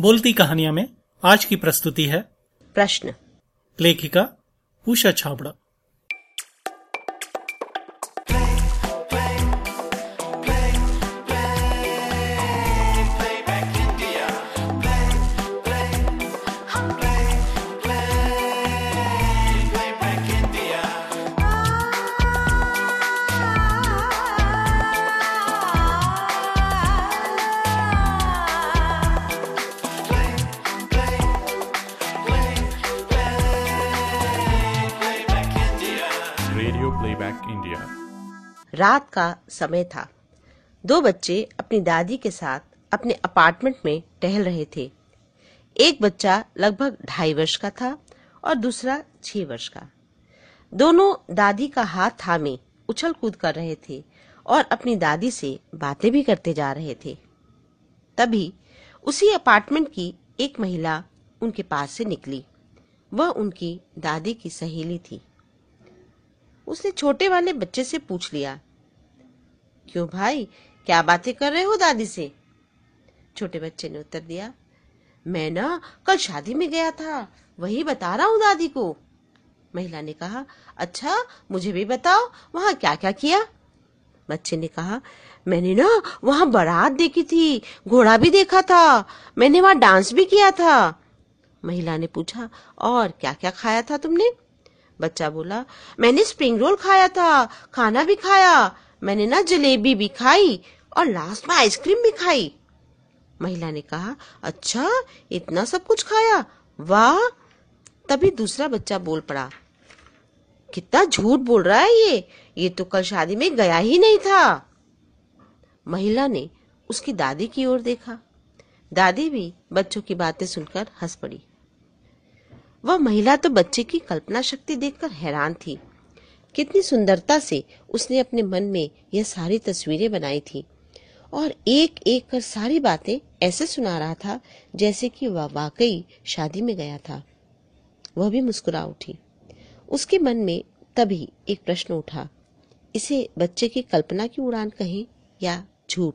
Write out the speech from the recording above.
बोलती कहानियाँ में आज की प्रस्तुति है। प्रश्न। लेखिका Usha Chhabra. Radio playback India रात का समय था। दो बच्चे अपनी दादी के साथ अपने अपार्टमेंट में टहल रहे थे। एक बच्चा लगभग ढाई वर्ष का था और दूसरा छह वर्ष का। दोनों दादी का हाथ थामे उछल कूद कर रहे थे और अपनी दादी से बातें भी करते जा रहे थे। तभी उसी अपार्टमेंट की एक महिला उनके पास से निकली। वह उनकी दादी की सहेली थी। उसने छोटे वाले बच्चे से पूछ लिया, क्यों भाई, क्या बातें कर रहे हो दादी से? छोटे बच्चे ने उत्तर दिया, मैं ना कल शादी में गया था, वही बता रहा हूँ दादी को। महिला ने कहा अच्छा मुझे भी बताओ, वहाँ क्या क्या? किया बच्चे ने कहा, मैंने ना वहाँ बारात देखी थी, घोड़ा भी देखा था, मैंने वहाँ डांस भी किया था। महिला ने पूछा, और क्या क्या खाया था तुमने? बच्चा बोला, मैंने स्प्रिंग रोल खाया था, खाना भी खाया, मैंने ना जलेबी भी खाई और लास्ट में आइसक्रीम भी खाई. महिला ने कहा अच्छा इतना सब कुछ खाया, वाह! तभी दूसरा बच्चा बोल पड़ा, कितना झूठ बोल रहा है ये ये तो कल शादी में गया ही नहीं था. महिला ने उसकी दादी की ओर देखा, दादी भी बच्चों की बातें सुनकर हंस पड़ी। वह महिला तो बच्चे की कल्पना शक्ति देखकर हैरान थी। कितनी सुंदरता से उसने अपने मन में यह सारी तस्वीरें बनाई थी। और एक एक कर सारी बातें ऐसे सुना रहा था जैसे कि वह वाकई शादी में गया था। वह भी मुस्कुरा उठी। उसके मन में तभी एक प्रश्न उठा। इसे बच्चे की कल्पना की उड़ान कहें या झूठ?